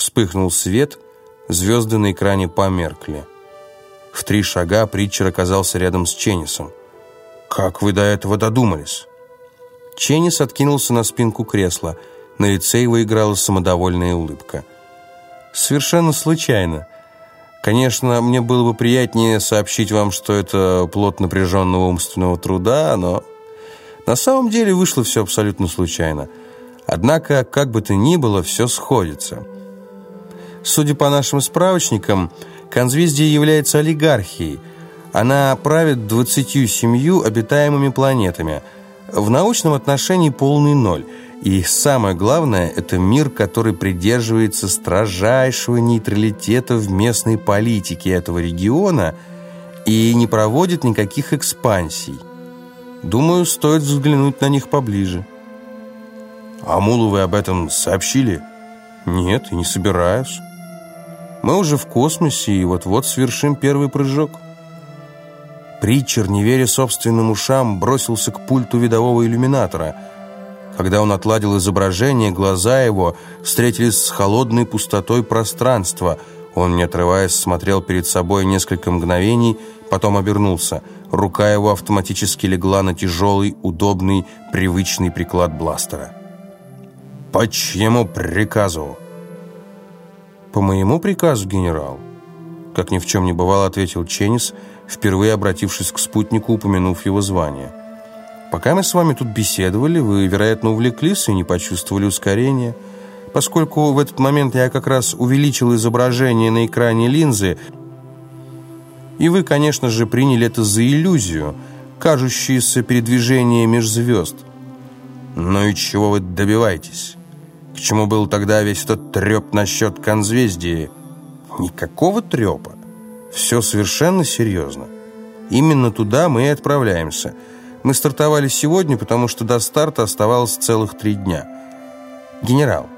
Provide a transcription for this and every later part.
Вспыхнул свет, звезды на экране померкли. В три шага Притчер оказался рядом с Ченнисом. «Как вы до этого додумались?» Ченнис откинулся на спинку кресла. На лице его играла самодовольная улыбка. «Совершенно случайно. Конечно, мне было бы приятнее сообщить вам, что это плод напряженного умственного труда, но на самом деле вышло все абсолютно случайно. Однако, как бы то ни было, все сходится. Судя по нашим справочникам, Конзвездие является олигархией. Она правит 27 обитаемыми планетами. В научном отношении полный ноль. И самое главное, это мир, который придерживается строжайшего нейтралитета в местной политике этого региона и не проводит никаких экспансий. Думаю, стоит взглянуть на них поближе. А Мулу вы об этом сообщили? Нет, и не собираюсь. Мы уже в космосе и вот-вот совершим первый прыжок. Притчер, не веря собственным ушам, бросился к пульту видового иллюминатора. Когда он отладил изображение, глаза его встретились с холодной пустотой пространства. Он, не отрываясь, смотрел перед собой несколько мгновений, потом обернулся. Рука его автоматически легла на тяжелый, удобный, привычный приклад бластера. «По чьему приказу?» «По моему приказу, генерал», — как ни в чем не бывало, ответил Ченнис, впервые обратившись к спутнику, упомянув его звание. «Пока мы с вами тут беседовали, вы, вероятно, увлеклись и не почувствовали ускорения. Поскольку в этот момент я как раз увеличил изображение на экране линзы, и вы, конечно же, приняли это за иллюзию, кажущееся передвижение межзвезд». «Ну и чего вы добиваетесь?» К чему был тогда весь этот треп насчет конзвездии? Никакого трепа. Все совершенно серьезно. Именно туда мы и отправляемся. Мы стартовали сегодня, потому что до старта оставалось целых три дня. Генерал,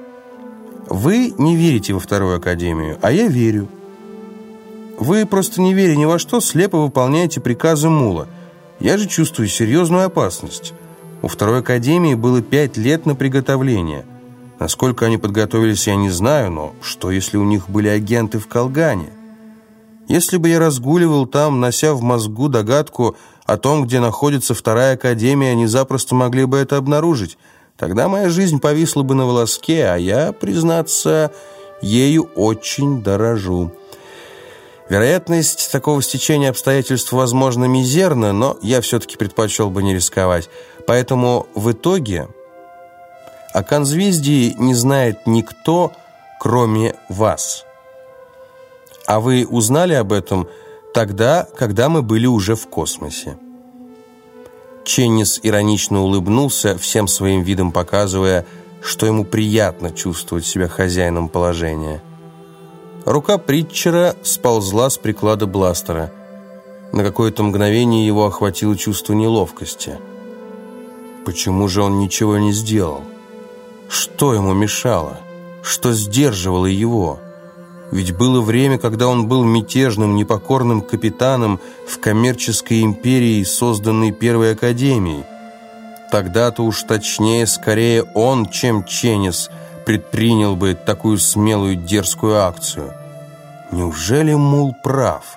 вы не верите во вторую академию, а я верю. Вы просто не веря ни во что, слепо выполняете приказы Мула. Я же чувствую серьезную опасность. У второй академии было пять лет на приготовление. Насколько они подготовились, я не знаю, но что, если у них были агенты в Колгане? Если бы я разгуливал там, нося в мозгу догадку о том, где находится вторая академия, они запросто могли бы это обнаружить. Тогда моя жизнь повисла бы на волоске, а я, признаться, ею очень дорожу. Вероятность такого стечения обстоятельств, возможно, мизерна, но я все-таки предпочел бы не рисковать. Поэтому в итоге о конзвездии не знает никто, кроме вас. А вы узнали об этом тогда, когда мы были уже в космосе. Ченнис иронично улыбнулся, всем своим видом показывая, что ему приятно чувствовать себя хозяином положения. Рука Притчера сползла с приклада бластера. На какое-то мгновение его охватило чувство неловкости. Почему же он ничего не сделал? Что ему мешало? Что сдерживало его? Ведь было время, когда он был мятежным, непокорным капитаном в коммерческой империи, созданной Первой Академией. Тогда-то уж точнее, скорее он, чем Ченнис, предпринял бы такую смелую дерзкую акцию. Неужели Мул прав?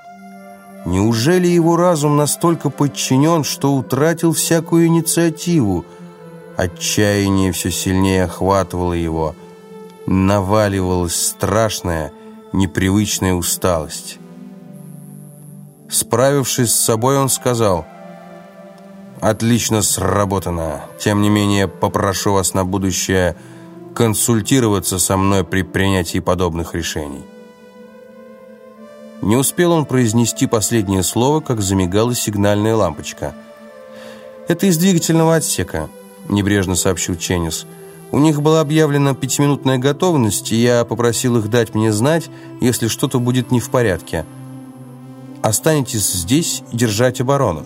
Неужели его разум настолько подчинен, что утратил всякую инициативу, Отчаяние все сильнее охватывало его. Наваливалась страшная, непривычная усталость. Справившись с собой, он сказал, «Отлично сработано. Тем не менее, попрошу вас на будущее консультироваться со мной при принятии подобных решений». Не успел он произнести последнее слово, как замигала сигнальная лампочка. «Это из двигательного отсека». — небрежно сообщил Ченнис. «У них была объявлена пятиминутная готовность, и я попросил их дать мне знать, если что-то будет не в порядке. Останетесь здесь и держать оборону».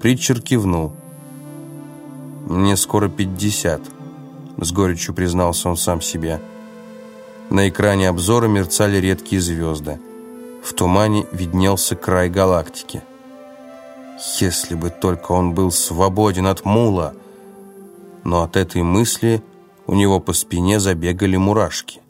Притчер кивнул. «Мне скоро пятьдесят», — с горечью признался он сам себе. На экране обзора мерцали редкие звезды. В тумане виднелся край галактики. Если бы только он был свободен от мула. Но от этой мысли у него по спине забегали мурашки.